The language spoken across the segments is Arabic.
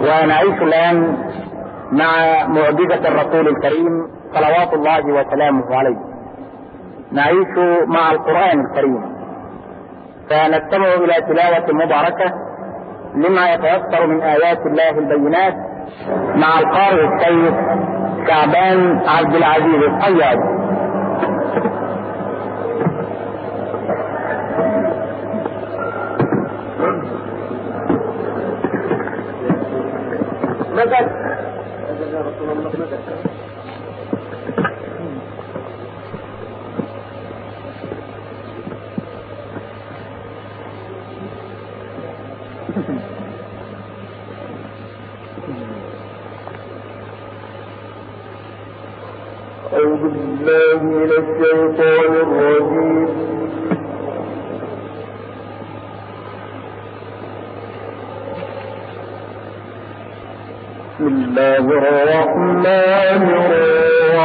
ونعيش الآن مع معجزة الرسول الكريم صلوات الله وسلامه عليه. نعيش مع القرآن الكريم. فنستمع إلى تلاوة مباركة لما يتيسر من آيات الله البينات مع القارئ السيد شعبان عبد العزيز الصياد. بسم الله الرحمن الرحيم.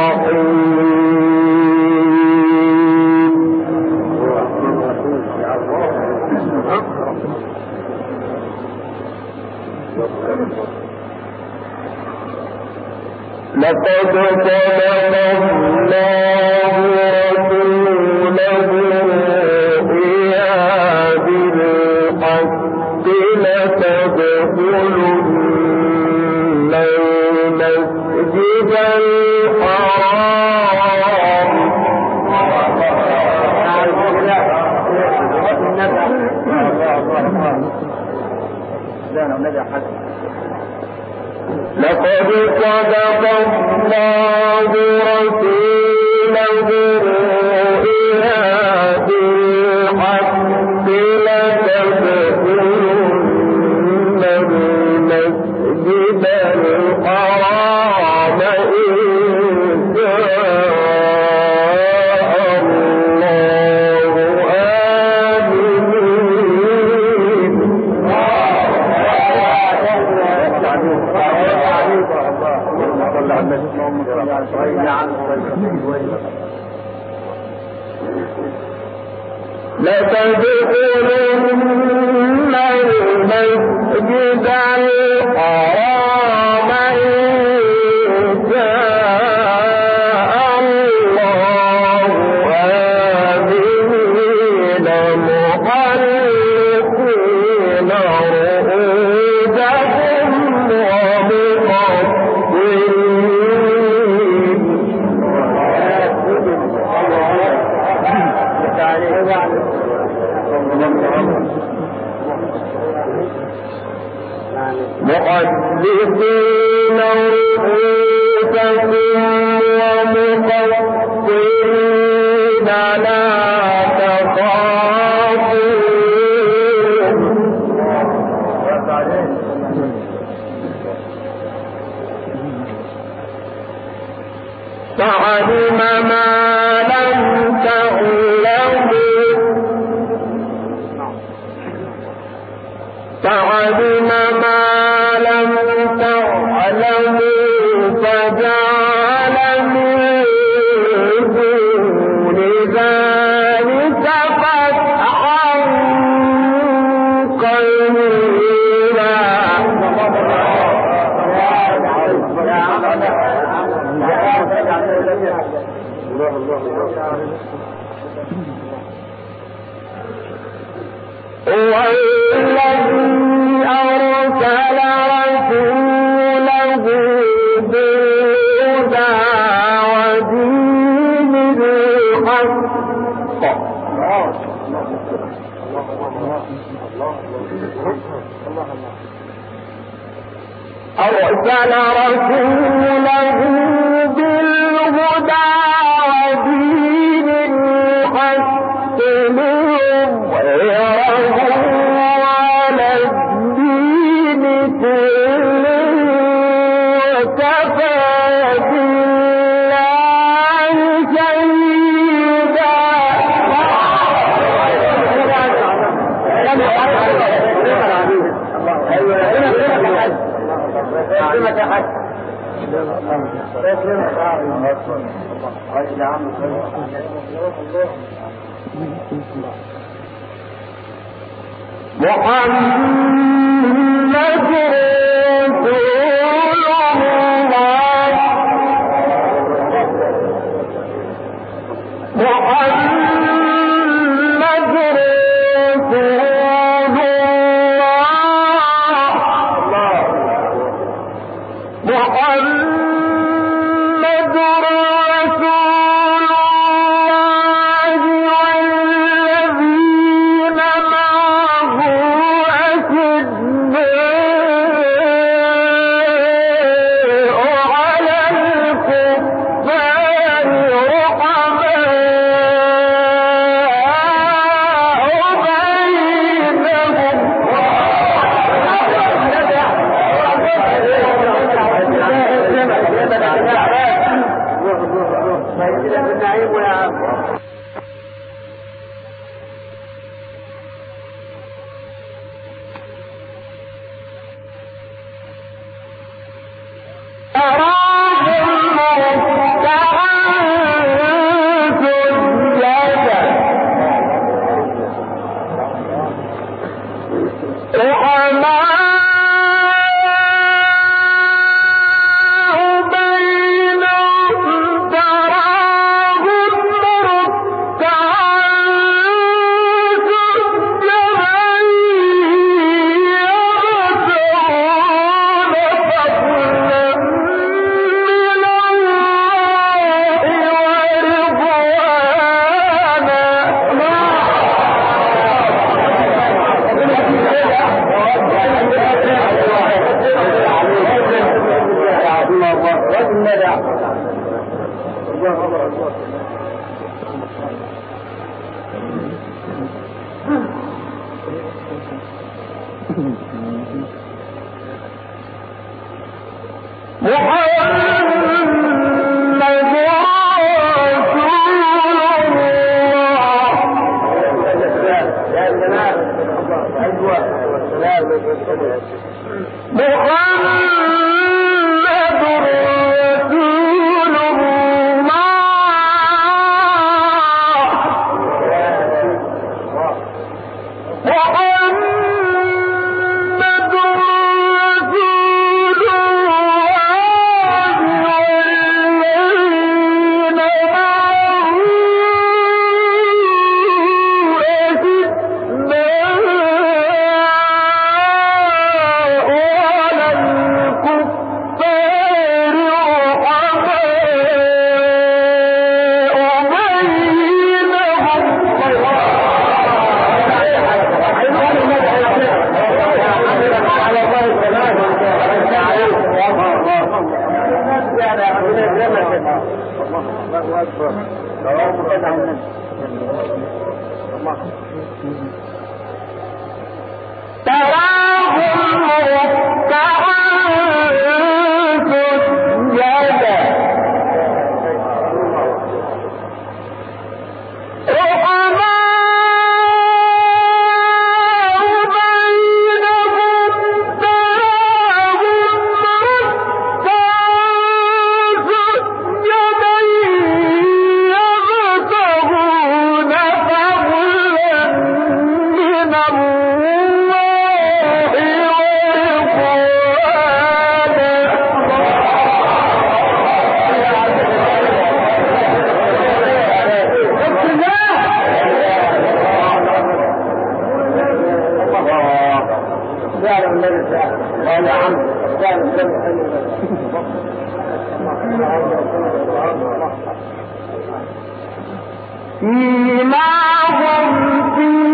لقد صدق الله لقد صدق لتدخلن المسجد محدثين رؤوسكم أرسل محمد ولاد محمد فعل الذي قال عم. فعل فيما هم فيه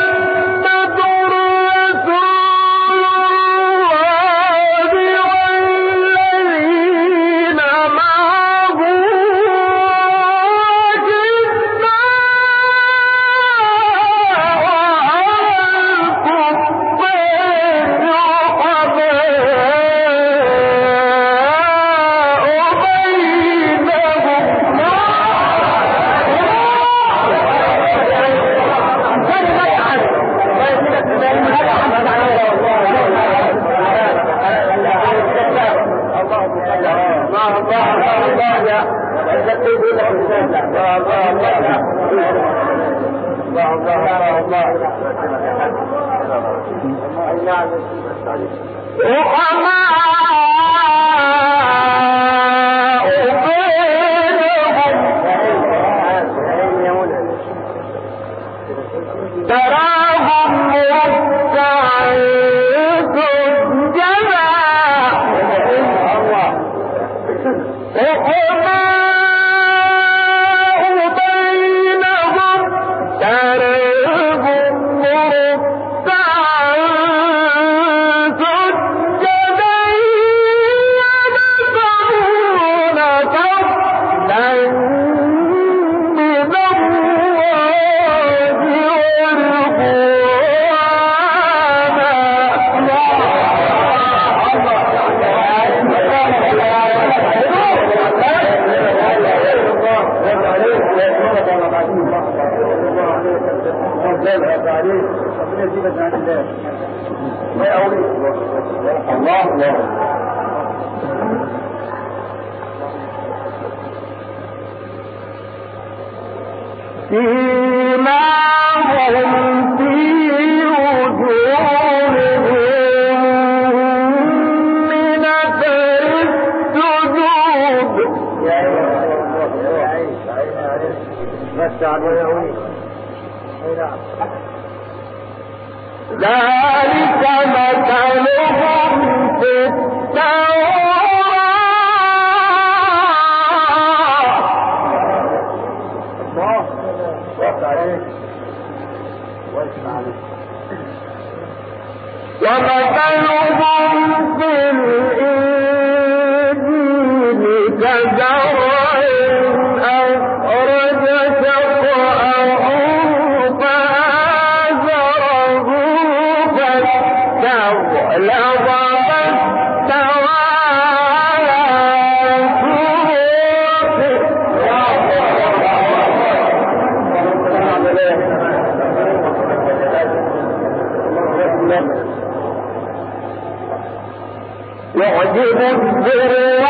ذلك مثلهم في التوراة. ومثلهم في الإنجيل سوقه يعجب الذي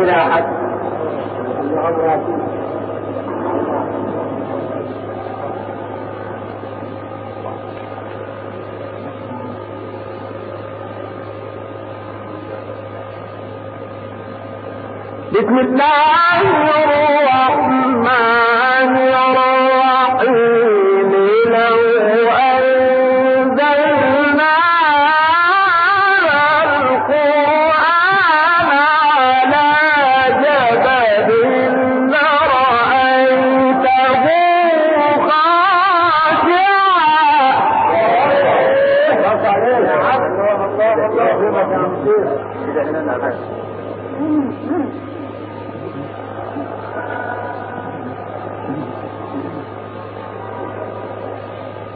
إلى أحد بسم الله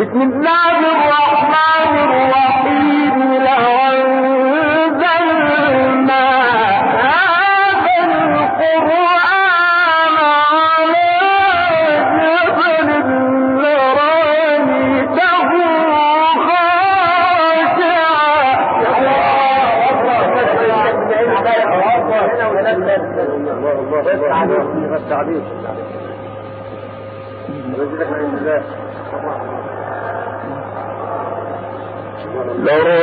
بسم الله الرحمن الرحيم. لو لو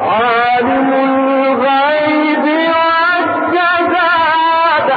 عالم الغيب والشهادة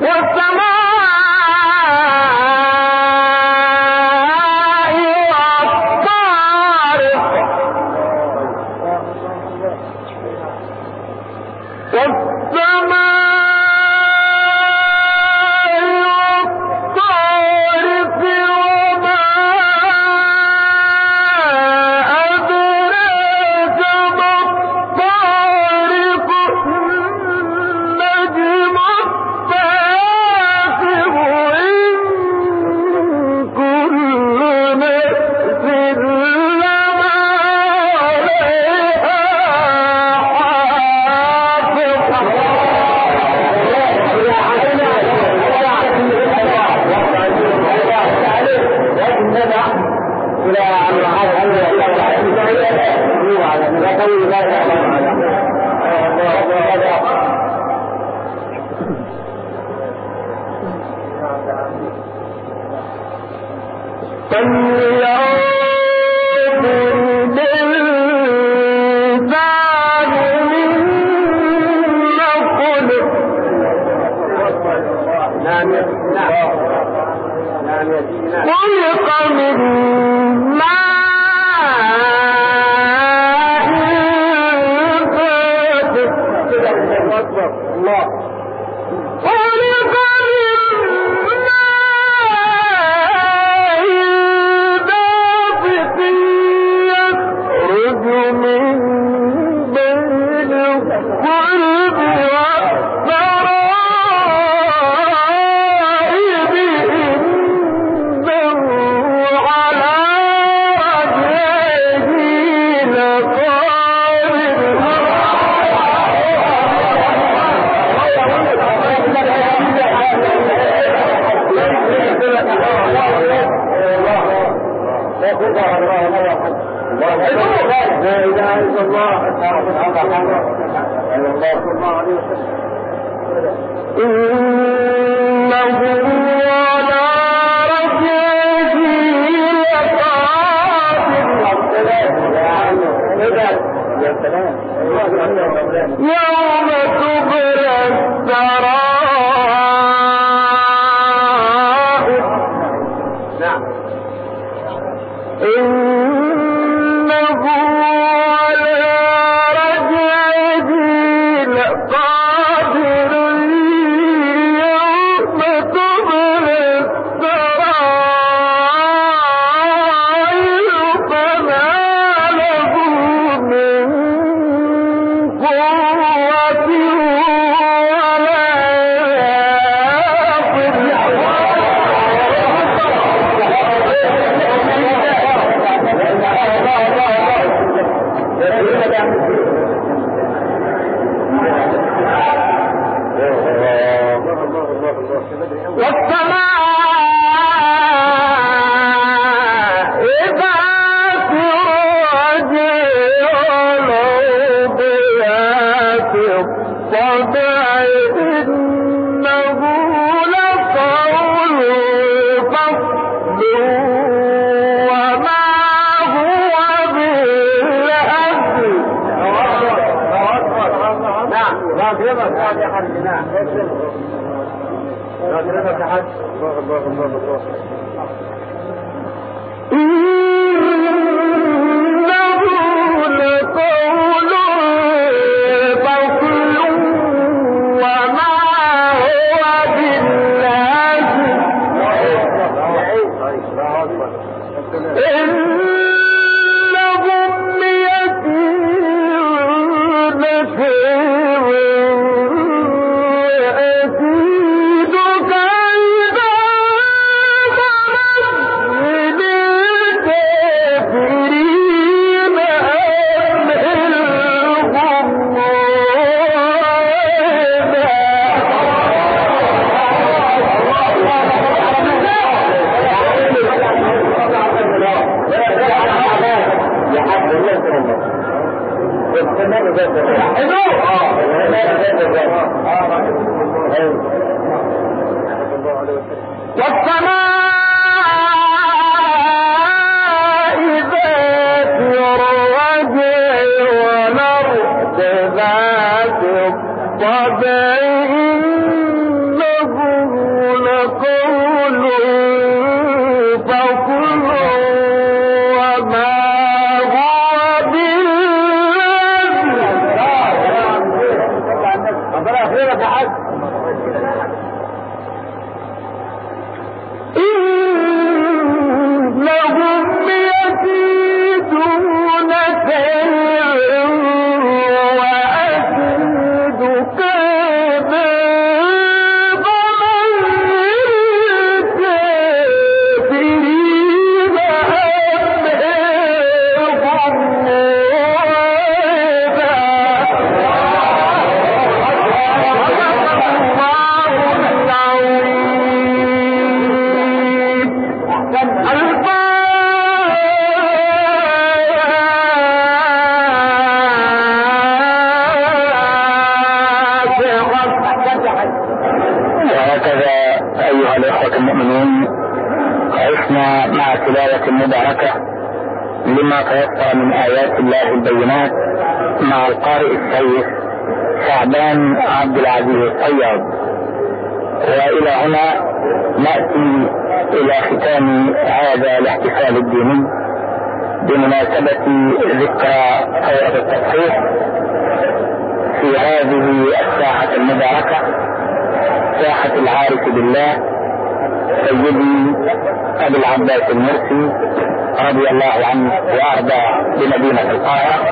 والسماء وسلم الله صلى يا الله الله الله الله الطبيعي. الأعزاء الإخوة المؤمنين عشنا مع تلاوة مباركة لما تيسر من آيات الله البينات مع القارئ الشيخ شعبان عبد العزيز الطيب وإلى هنا نأتي إلى ختام هذا الاحتفال الديني بمناسبة ذكرى ثورة التصحيح في هذه الساحة المباركة ساحة العارف بالله. سيدي ابي العباس المرسي رضي الله عنه وأرضى بمدينة القاهرة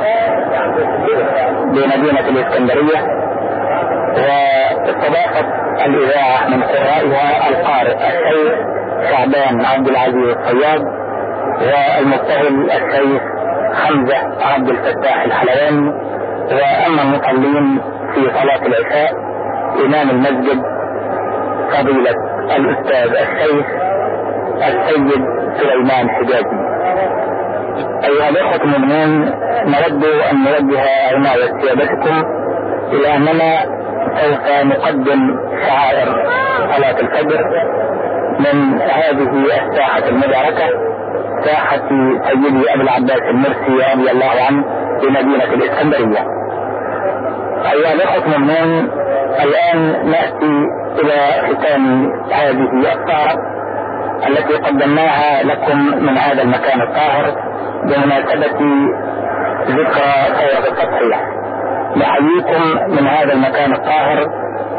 بمدينة الإسكندرية واستضافت الإذاعة من قرائها القارئ الشيخ شعبان عبد العزيز الصياد والمتهم الشيخ حمزة عبد الفتاح الحلواني وأما المصلين في صلاة العشاء إمام المسجد فضيلة الأستاذ الشيخ السيد سليمان حجازي أيها الأخوة المؤمنون نود أن نوجه عناية سيادتكم إلى أننا سوف نقدم شعائر صلاة الفجر من هذه الساحة المباركة ساحة سيدي أبي العباس المرسي رضي الله عنه في مدينة الإسكندرية. أيها الأخوة المؤمنون الآن نأتي إلى ختام هذه الطاعة التي قدمناها لكم من هذا المكان الطاهر بمناسبة ذكرى ثورة التضحية نحييكم من هذا المكان الطاهر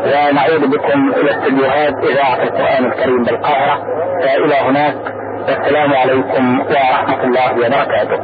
ونعود بكم إلى استديوهات إذاعة القرآن الكريم بالقاهرة. فإلى هناك والسلام عليكم ورحمة الله وبركاته.